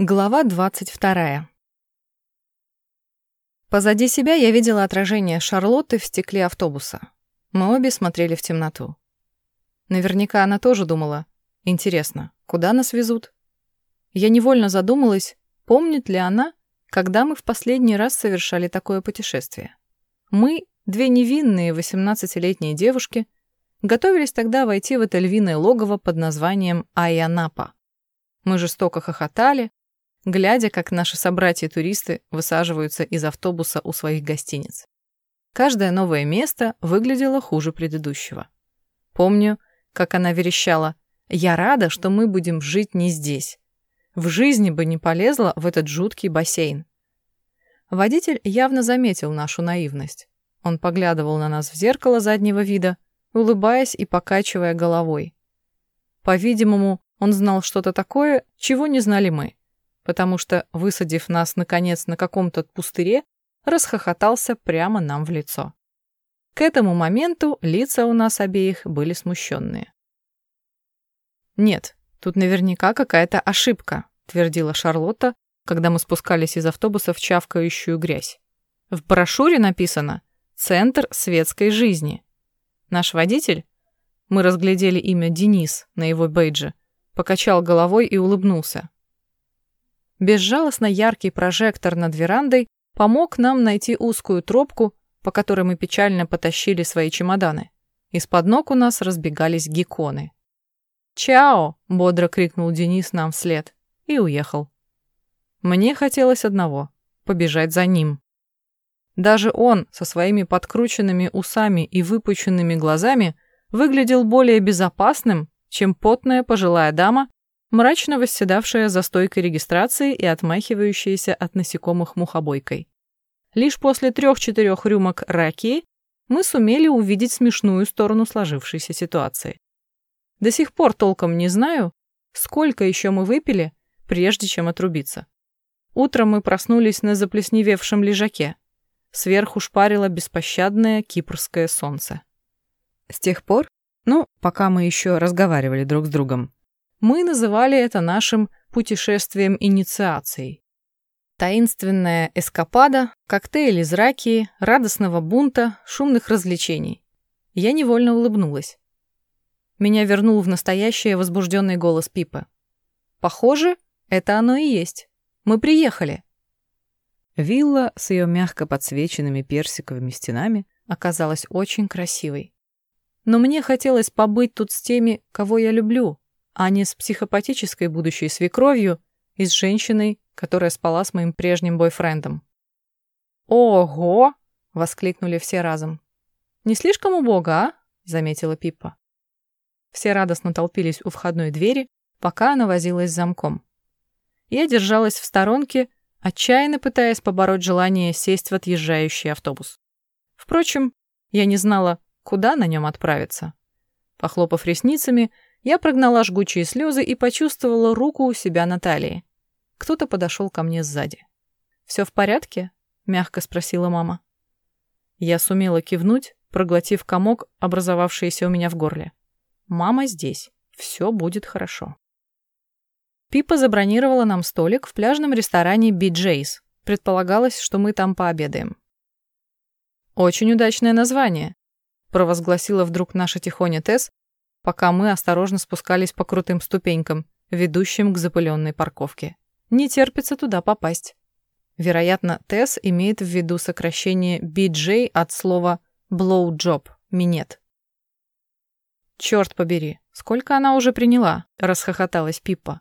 Глава 22. Позади себя я видела отражение Шарлотты в стекле автобуса. Мы обе смотрели в темноту. Наверняка она тоже думала, интересно, куда нас везут? Я невольно задумалась, помнит ли она, когда мы в последний раз совершали такое путешествие. Мы, две невинные 18-летние девушки, готовились тогда войти в это львиное логово под названием Айанапа. Мы жестоко хохотали, глядя, как наши собратья-туристы высаживаются из автобуса у своих гостиниц. Каждое новое место выглядело хуже предыдущего. Помню, как она верещала «Я рада, что мы будем жить не здесь. В жизни бы не полезла в этот жуткий бассейн». Водитель явно заметил нашу наивность. Он поглядывал на нас в зеркало заднего вида, улыбаясь и покачивая головой. По-видимому, он знал что-то такое, чего не знали мы потому что, высадив нас, наконец, на каком-то пустыре, расхохотался прямо нам в лицо. К этому моменту лица у нас обеих были смущенные. «Нет, тут наверняка какая-то ошибка», — твердила Шарлотта, когда мы спускались из автобуса в чавкающую грязь. «В брошюре написано «Центр светской жизни». Наш водитель, мы разглядели имя Денис на его бейдже, покачал головой и улыбнулся. Безжалостно яркий прожектор над верандой помог нам найти узкую тропку, по которой мы печально потащили свои чемоданы. Из-под ног у нас разбегались гекконы. «Чао!» — бодро крикнул Денис нам вслед и уехал. Мне хотелось одного — побежать за ним. Даже он со своими подкрученными усами и выпученными глазами выглядел более безопасным, чем потная пожилая дама, мрачно восседавшая за стойкой регистрации и отмахивающаяся от насекомых мухобойкой. Лишь после трех-четырех рюмок раки мы сумели увидеть смешную сторону сложившейся ситуации. До сих пор толком не знаю, сколько еще мы выпили, прежде чем отрубиться. Утром мы проснулись на заплесневевшем лежаке. Сверху шпарило беспощадное кипрское солнце. С тех пор, ну, пока мы еще разговаривали друг с другом, мы называли это нашим путешествием инициацией. Таинственная эскапада, коктейль из ракии, радостного бунта, шумных развлечений. Я невольно улыбнулась. Меня вернул в настоящее возбужденный голос Пипа. Похоже, это оно и есть. Мы приехали. Вилла с ее мягко подсвеченными персиковыми стенами оказалась очень красивой. Но мне хотелось побыть тут с теми, кого я люблю, а не с психопатической будущей свекровью и с женщиной, которая спала с моим прежним бойфрендом. «Ого!» — воскликнули все разом. «Не слишком убого, а?» — заметила Пиппа. Все радостно толпились у входной двери, пока она возилась с замком. Я держалась в сторонке, отчаянно пытаясь побороть желание сесть в отъезжающий автобус. Впрочем, я не знала, куда на нем отправиться. Похлопав ресницами, я прогнала жгучие слезы и почувствовала руку у себя на талии. Кто-то подошел ко мне сзади. «Все в порядке?» — мягко спросила мама. Я сумела кивнуть, проглотив комок, образовавшийся у меня в горле. «Мама здесь. Все будет хорошо». Пипа забронировала нам столик в пляжном ресторане Би-Джейс. Предполагалось, что мы там пообедаем. «Очень удачное название», — провозгласила вдруг наша тихоня Тесс, пока мы осторожно спускались по крутым ступенькам, ведущим к запыленной парковке. Не терпится туда попасть. Вероятно, Тесс имеет в виду сокращение BJ от слова blowjob – минет. «Черт побери, сколько она уже приняла?» – расхохоталась Пиппа.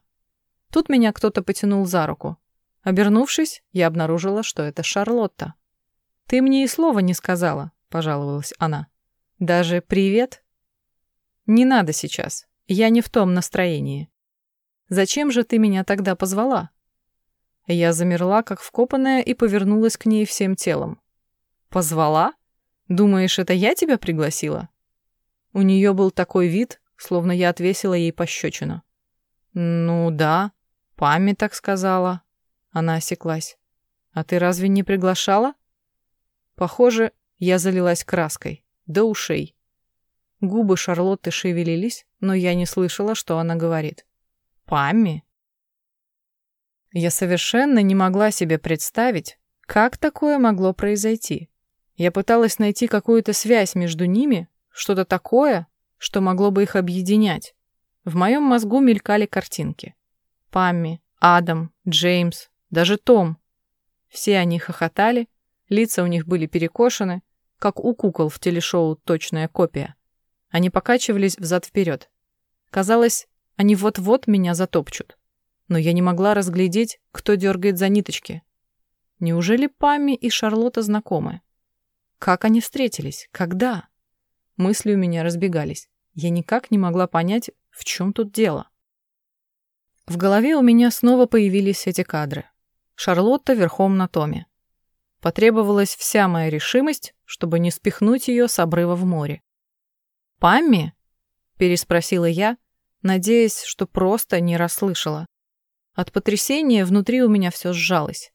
Тут меня кто-то потянул за руку. Обернувшись, я обнаружила, что это Шарлотта. «Ты мне и слова не сказала», – пожаловалась она. «Даже привет?» Не надо сейчас. Я не в том настроении. Зачем же ты меня тогда позвала? Я замерла, как вкопанная, и повернулась к ней всем телом. Позвала? Думаешь, это я тебя пригласила? У нее был такой вид, словно я отвесила ей пощечину. Ну да, память так сказала. Она осеклась. А ты разве не приглашала? Похоже, я залилась краской. До ушей. Губы Шарлотты шевелились, но я не слышала, что она говорит. «Памми?» Я совершенно не могла себе представить, как такое могло произойти. Я пыталась найти какую-то связь между ними, что-то такое, что могло бы их объединять. В моем мозгу мелькали картинки. Памми, Адам, Джеймс, даже Том. Все они хохотали, лица у них были перекошены, как у кукол в телешоу «Точная копия». Они покачивались взад-вперед. Казалось, они вот-вот меня затопчут. Но я не могла разглядеть, кто дергает за ниточки. Неужели Памми и Шарлотта знакомы? Как они встретились? Когда? Мысли у меня разбегались. Я никак не могла понять, в чем тут дело. В голове у меня снова появились эти кадры. Шарлотта верхом на Томе. Потребовалась вся моя решимость, чтобы не спихнуть ее с обрыва в море. «Памми?» — переспросила я, надеясь, что просто не расслышала. От потрясения внутри у меня все сжалось.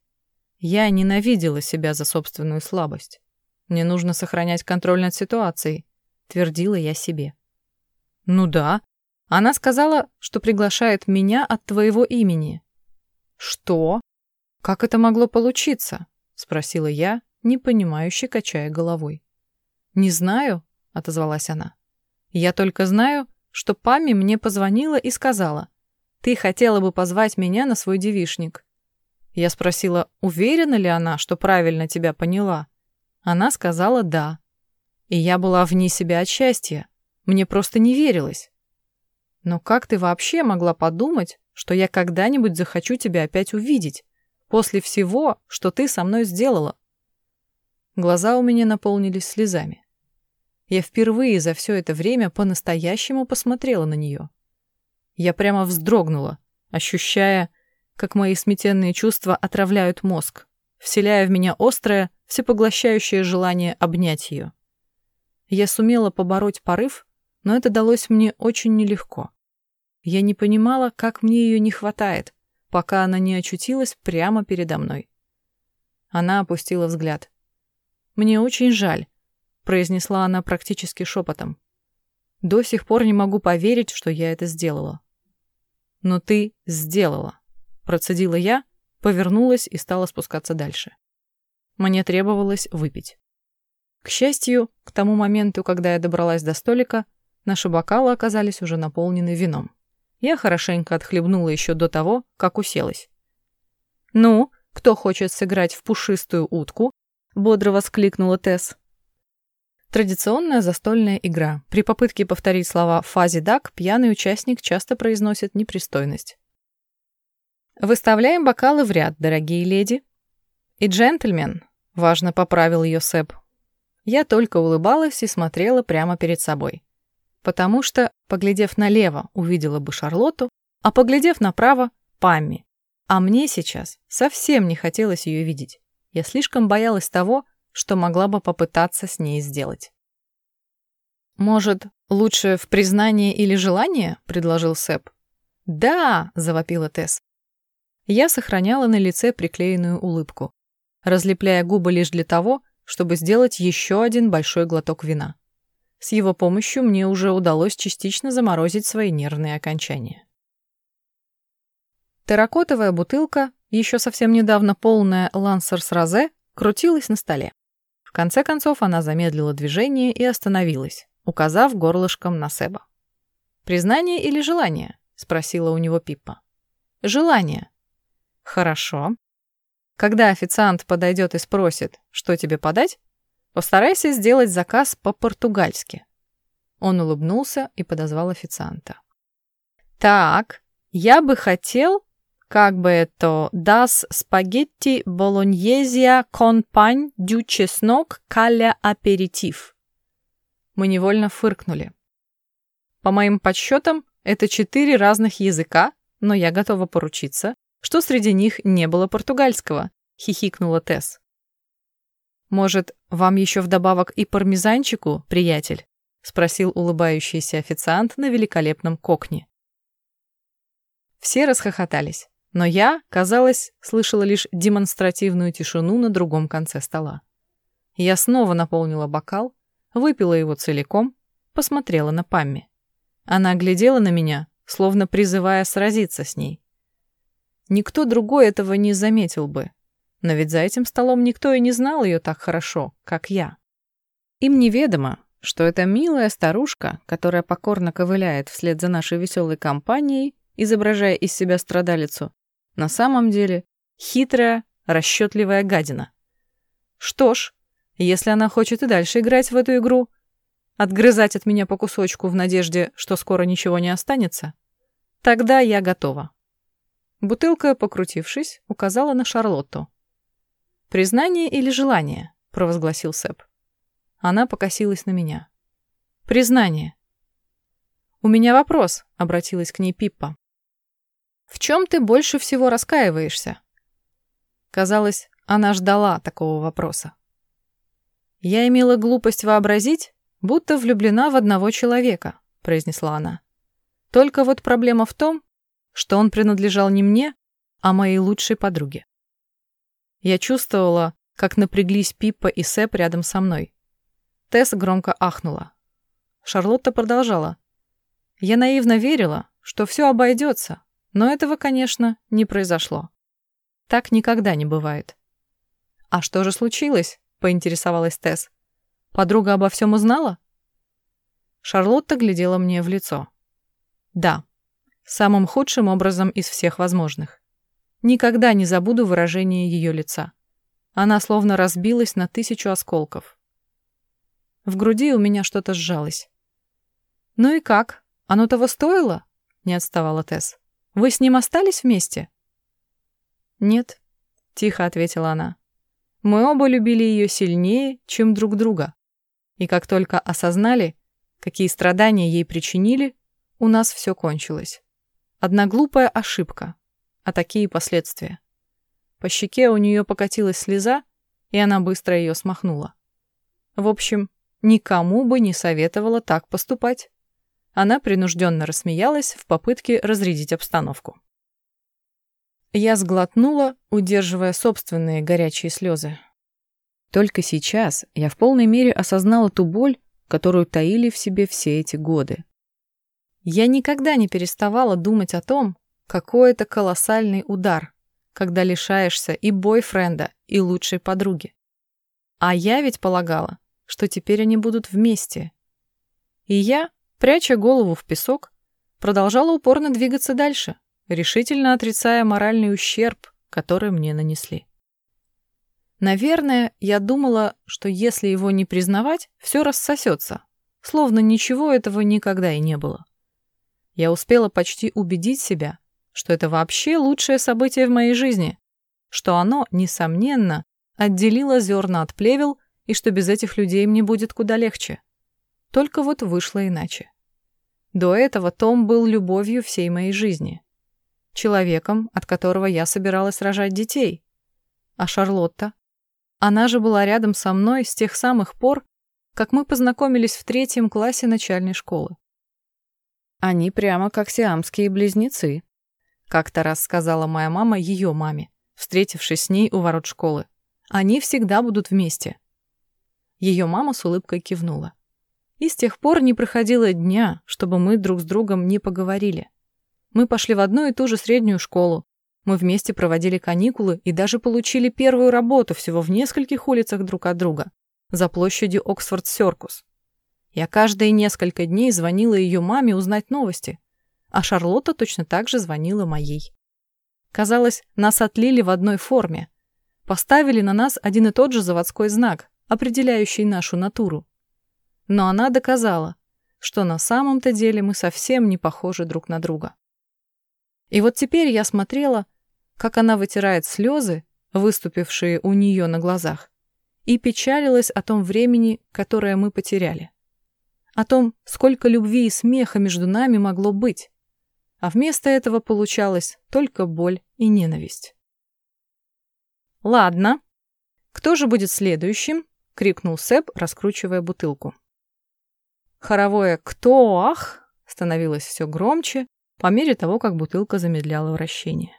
Я ненавидела себя за собственную слабость. Мне нужно сохранять контроль над ситуацией, твердила я себе. Ну да. Она сказала, что приглашает меня от твоего имени. Что? Как это могло получиться? спросила я, непонимающе качая головой. Не знаю, отозвалась она. Я только знаю, что Пами мне позвонила и сказала, «Ты хотела бы позвать меня на свой девишник». Я спросила, уверена ли она, что правильно тебя поняла. Она сказала «да». И я была вне себя от счастья. Мне просто не верилось. Но как ты вообще могла подумать, что я когда-нибудь захочу тебя опять увидеть, после всего, что ты со мной сделала? Глаза у меня наполнились слезами. Я впервые за все это время по-настоящему посмотрела на нее. Я прямо вздрогнула, ощущая, как мои сметенные чувства отравляют мозг, вселяя в меня острое, всепоглощающее желание обнять ее. Я сумела побороть порыв, но это далось мне очень нелегко. Я не понимала, как мне ее не хватает, пока она не очутилась прямо передо мной. Она опустила взгляд. «Мне очень жаль, произнесла она практически шепотом. До сих пор не могу поверить, что я это сделала. Но ты сделала, процедила я, повернулась и стала спускаться дальше. Мне требовалось выпить. К счастью, к тому моменту, когда я добралась до столика, наши бокалы оказались уже наполнены вином. Я хорошенько отхлебнула еще до того, как уселась. «Ну, кто хочет сыграть в пушистую утку?» — бодро воскликнула Тесс. Традиционная застольная игра. При попытке повторить слова «фази-дак» пьяный участник часто произносит непристойность. «Выставляем бокалы в ряд, дорогие леди». «И джентльмен», — важно поправил ее Сэп. Я только улыбалась и смотрела прямо перед собой. Потому что, поглядев налево, увидела бы Шарлотту, а поглядев направо — Памми. А мне сейчас совсем не хотелось ее видеть. Я слишком боялась того, что могла бы попытаться с ней сделать. «Может, лучше в признание или желание?» — предложил Сэп. «Да!» — завопила Тесс. Я сохраняла на лице приклеенную улыбку, разлепляя губы лишь для того, чтобы сделать еще один большой глоток вина. С его помощью мне уже удалось частично заморозить свои нервные окончания. Терракотовая бутылка, еще совсем недавно полная Лансерс Розе, крутилась на столе. В конце концов она замедлила движение и остановилась, указав горлышком на Себа. «Признание или желание?» — спросила у него Пиппа. «Желание». «Хорошо. Когда официант подойдет и спросит, что тебе подать, постарайся сделать заказ по-португальски». Он улыбнулся и подозвал официанта. «Так, я бы хотел как бы это «Das спагетти болоньезия pan дю чеснок каля аперитив». Мы невольно фыркнули. По моим подсчетам, это четыре разных языка, но я готова поручиться, что среди них не было португальского, хихикнула Тесс. Может, вам еще вдобавок и пармезанчику, приятель? спросил улыбающийся официант на великолепном кокне. Все расхохотались. Но я, казалось, слышала лишь демонстративную тишину на другом конце стола. Я снова наполнила бокал, выпила его целиком, посмотрела на Памми. Она глядела на меня, словно призывая сразиться с ней. Никто другой этого не заметил бы. Но ведь за этим столом никто и не знал ее так хорошо, как я. Им неведомо, что эта милая старушка, которая покорно ковыляет вслед за нашей веселой компанией, изображая из себя страдалицу, на самом деле хитрая, расчетливая гадина. Что ж, если она хочет и дальше играть в эту игру, отгрызать от меня по кусочку в надежде, что скоро ничего не останется, тогда я готова. Бутылка, покрутившись, указала на Шарлотту. «Признание или желание?» — провозгласил Сэп. Она покосилась на меня. «Признание». «У меня вопрос», — обратилась к ней Пиппа. «В чем ты больше всего раскаиваешься?» Казалось, она ждала такого вопроса. «Я имела глупость вообразить, будто влюблена в одного человека», — произнесла она. «Только вот проблема в том, что он принадлежал не мне, а моей лучшей подруге». Я чувствовала, как напряглись Пиппа и Сэп рядом со мной. Тесс громко ахнула. Шарлотта продолжала. Я наивно верила, что все обойдется, но этого, конечно, не произошло. Так никогда не бывает. «А что же случилось?» — поинтересовалась Тесс. «Подруга обо всем узнала?» Шарлотта глядела мне в лицо. «Да, самым худшим образом из всех возможных. Никогда не забуду выражение ее лица. Она словно разбилась на тысячу осколков. В груди у меня что-то сжалось. «Ну и как? Оно того стоило?» — не отставала Тесс. «Вы с ним остались вместе?» «Нет», — тихо ответила она. «Мы оба любили ее сильнее, чем друг друга. И как только осознали, какие страдания ей причинили, у нас все кончилось. Одна глупая ошибка, а такие последствия. По щеке у нее покатилась слеза, и она быстро ее смахнула. В общем, никому бы не советовала так поступать. Она принужденно рассмеялась в попытке разрядить обстановку. Я сглотнула, удерживая собственные горячие слезы. Только сейчас я в полной мере осознала ту боль, которую таили в себе все эти годы. Я никогда не переставала думать о том, какой это колоссальный удар, когда лишаешься и бойфренда, и лучшей подруги. А я ведь полагала, что теперь они будут вместе. И я, пряча голову в песок, продолжала упорно двигаться дальше, решительно отрицая моральный ущерб, который мне нанесли. Наверное, я думала, что если его не признавать, все рассосется, словно ничего этого никогда и не было. Я успела почти убедить себя, что это вообще лучшее событие в моей жизни, что оно, несомненно, отделило зерна от плевел и что без этих людей мне будет куда легче. Только вот вышло иначе. До этого Том был любовью всей моей жизни. Человеком, от которого я собиралась рожать детей. А Шарлотта? Она же была рядом со мной с тех самых пор, как мы познакомились в третьем классе начальной школы. Они прямо как сиамские близнецы. Как-то раз сказала моя мама ее маме, встретившись с ней у ворот школы. Они всегда будут вместе. Ее мама с улыбкой кивнула. И с тех пор не проходило дня, чтобы мы друг с другом не поговорили. Мы пошли в одну и ту же среднюю школу. Мы вместе проводили каникулы и даже получили первую работу всего в нескольких улицах друг от друга, за площадью Оксфорд-Сёркус. Я каждые несколько дней звонила ее маме узнать новости, а Шарлотта точно так же звонила моей. Казалось, нас отлили в одной форме. Поставили на нас один и тот же заводской знак, определяющий нашу натуру. Но она доказала, что на самом-то деле мы совсем не похожи друг на друга. И вот теперь я смотрела, как она вытирает слезы, выступившие у нее на глазах, и печалилась о том времени, которое мы потеряли. О том, сколько любви и смеха между нами могло быть. А вместо этого получалось только боль и ненависть. «Ладно. Кто же будет следующим?» — крикнул Сэп, раскручивая бутылку. Хоровое «Кто? Ах!» становилось все громче по мере того, как бутылка замедляла вращение.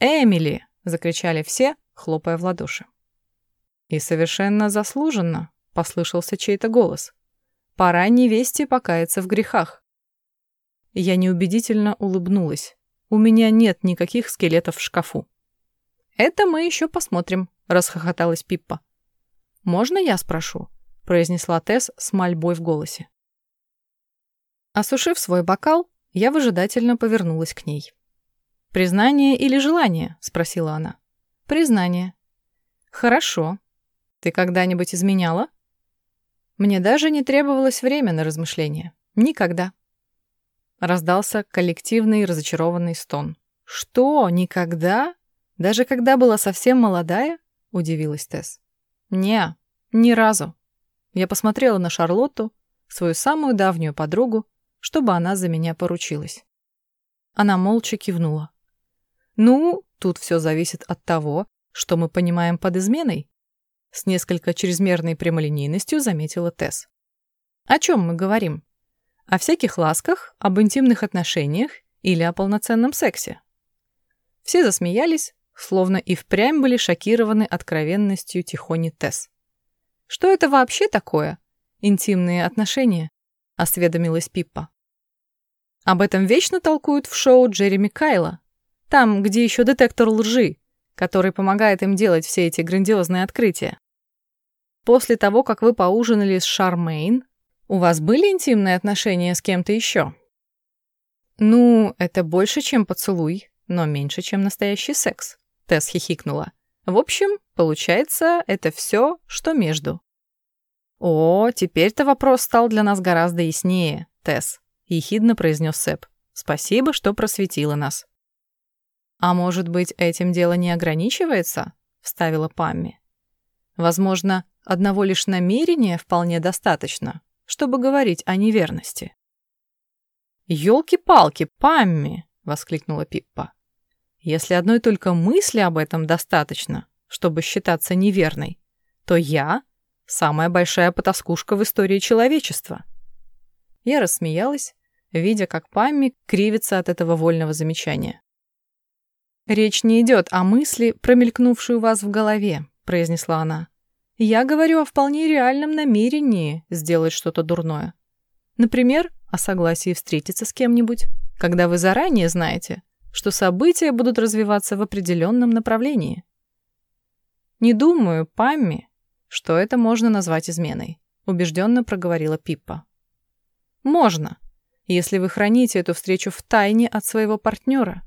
«Эмили!» — закричали все, хлопая в ладоши. «И совершенно заслуженно!» — послышался чей-то голос. «Пора невесте покаяться в грехах!» Я неубедительно улыбнулась. у меня нет никаких скелетов в шкафу. «Это мы еще посмотрим», — расхохоталась Пиппа. «Можно я спрошу?» — произнесла Тесс с мольбой в голосе. Осушив свой бокал, я выжидательно повернулась к ней. «Признание или желание?» — спросила она. «Признание». «Хорошо. Ты когда-нибудь изменяла?» Мне даже не требовалось время на размышления. Никогда. Раздался коллективный разочарованный стон. «Что? Никогда? Даже когда была совсем молодая?» — удивилась Тесс. «Не, ни разу». Я посмотрела на Шарлотту, свою самую давнюю подругу, чтобы она за меня поручилась. Она молча кивнула. «Ну, тут все зависит от того, что мы понимаем под изменой», с несколько чрезмерной прямолинейностью заметила Тесс. «О чем мы говорим? О всяких ласках, об интимных отношениях или о полноценном сексе?» Все засмеялись, словно и впрямь были шокированы откровенностью Тихони Тесс. «Что это вообще такое? Интимные отношения?» — осведомилась Пиппа. Об этом вечно толкуют в шоу Джереми Кайла. Там, где еще детектор лжи, который помогает им делать все эти грандиозные открытия. После того, как вы поужинали с Шармейн, у вас были интимные отношения с кем-то еще? Ну, это больше, чем поцелуй, но меньше, чем настоящий секс. Тесс хихикнула. В общем, получается, это все, что между. О, теперь-то вопрос стал для нас гораздо яснее, Тесс. — ехидно произнес Сэп. «Спасибо, что просветила нас». «А может быть, этим дело не ограничивается?» — вставила Памми. «Возможно, одного лишь намерения вполне достаточно, чтобы говорить о неверности». «Елки-палки, Памми!» — воскликнула Пиппа. «Если одной только мысли об этом достаточно, чтобы считаться неверной, то я — самая большая потаскушка в истории человечества». Я рассмеялась, видя, как Памми кривится от этого вольного замечания. «Речь не идет о мысли, промелькнувшей у вас в голове», — произнесла она. «Я говорю о вполне реальном намерении сделать что-то дурное. Например, о согласии встретиться с кем-нибудь, когда вы заранее знаете, что события будут развиваться в определенном направлении. Не думаю, Памми, что это можно назвать изменой, убежденно проговорила Пиппа. Можно, если вы храните эту встречу в тайне от своего партнера,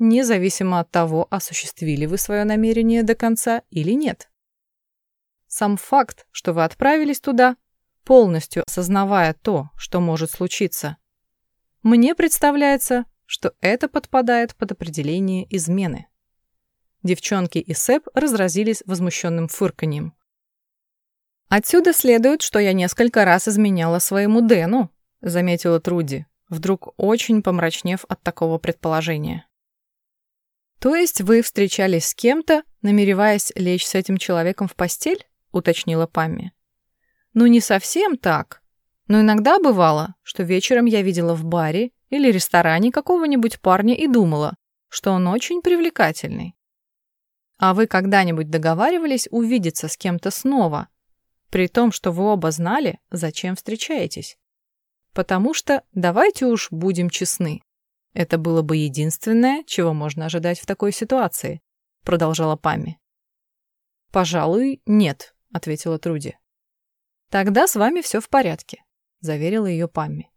независимо от того, осуществили вы свое намерение до конца или нет. Сам факт, что вы отправились туда, полностью осознавая то, что может случиться, мне представляется, что это подпадает под определение измены. Девчонки и Сэп разразились возмущенным фырканьем. Отсюда следует, что я несколько раз изменяла своему Дэну, — заметила Труди, вдруг очень помрачнев от такого предположения. «То есть вы встречались с кем-то, намереваясь лечь с этим человеком в постель?» — уточнила Памми. «Ну, не совсем так. Но иногда бывало, что вечером я видела в баре или ресторане какого-нибудь парня и думала, что он очень привлекательный. А вы когда-нибудь договаривались увидеться с кем-то снова, при том, что вы оба знали, зачем встречаетесь? Потому что, давайте уж будем честны, это было бы единственное, чего можно ожидать в такой ситуации, продолжала Пами. Пожалуй, нет, ответила Труди. Тогда с вами все в порядке, заверила ее Пами.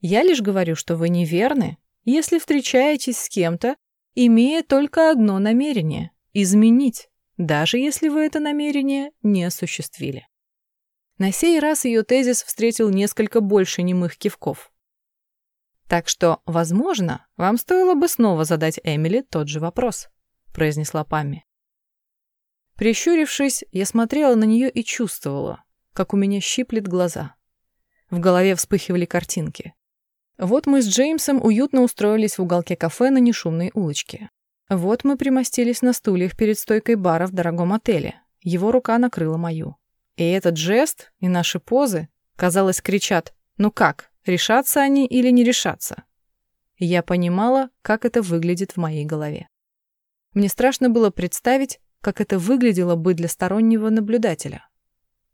Я лишь говорю, что вы неверны, если встречаетесь с кем-то, имея только одно намерение — изменить, даже если вы это намерение не осуществили. На сей раз ее тезис встретил несколько больше немых кивков. «Так что, возможно, вам стоило бы снова задать Эмили тот же вопрос», — произнесла Памми. Прищурившись, я смотрела на нее и чувствовала, как у меня щиплет глаза. В голове вспыхивали картинки. Вот мы с Джеймсом уютно устроились в уголке кафе на нешумной улочке. Вот мы примостились на стульях перед стойкой бара в дорогом отеле. Его рука накрыла мою. И этот жест, и наши позы, казалось, кричат «Ну как, решатся они или не решатся?» я понимала, как это выглядит в моей голове. Мне страшно было представить, как это выглядело бы для стороннего наблюдателя.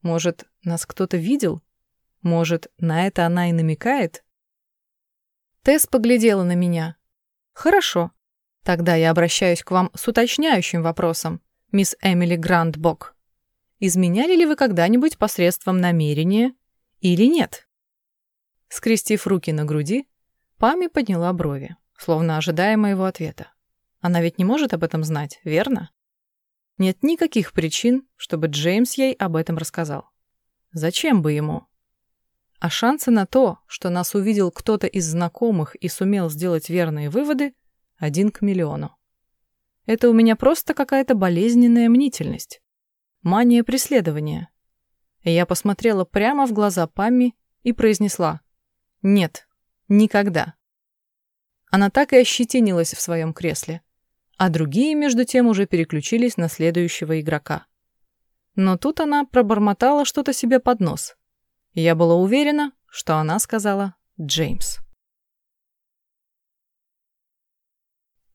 Может, нас кто-то видел? Может, на это она и намекает? Тесс поглядела на меня. Хорошо. Тогда я обращаюсь к вам с уточняющим вопросом, мисс Эмили Грандбок. Изменяли ли вы когда-нибудь посредством намерения или нет? Скрестив руки на груди, Пами подняла брови, словно ожидая моего ответа. Она ведь не может об этом знать, верно? Нет никаких причин, чтобы Джеймс ей об этом рассказал. Зачем бы ему? А шансы на то, что нас увидел кто-то из знакомых и сумел сделать верные выводы, один к миллиону. Это у меня просто какая-то болезненная мнительность. Мания преследования. Я посмотрела прямо в глаза Памми и произнесла «Нет, никогда». Она так и ощетинилась в своем кресле, а другие, между тем, уже переключились на следующего игрока. Но тут она пробормотала что-то себе под нос – я была уверена, что она сказала «Джеймс».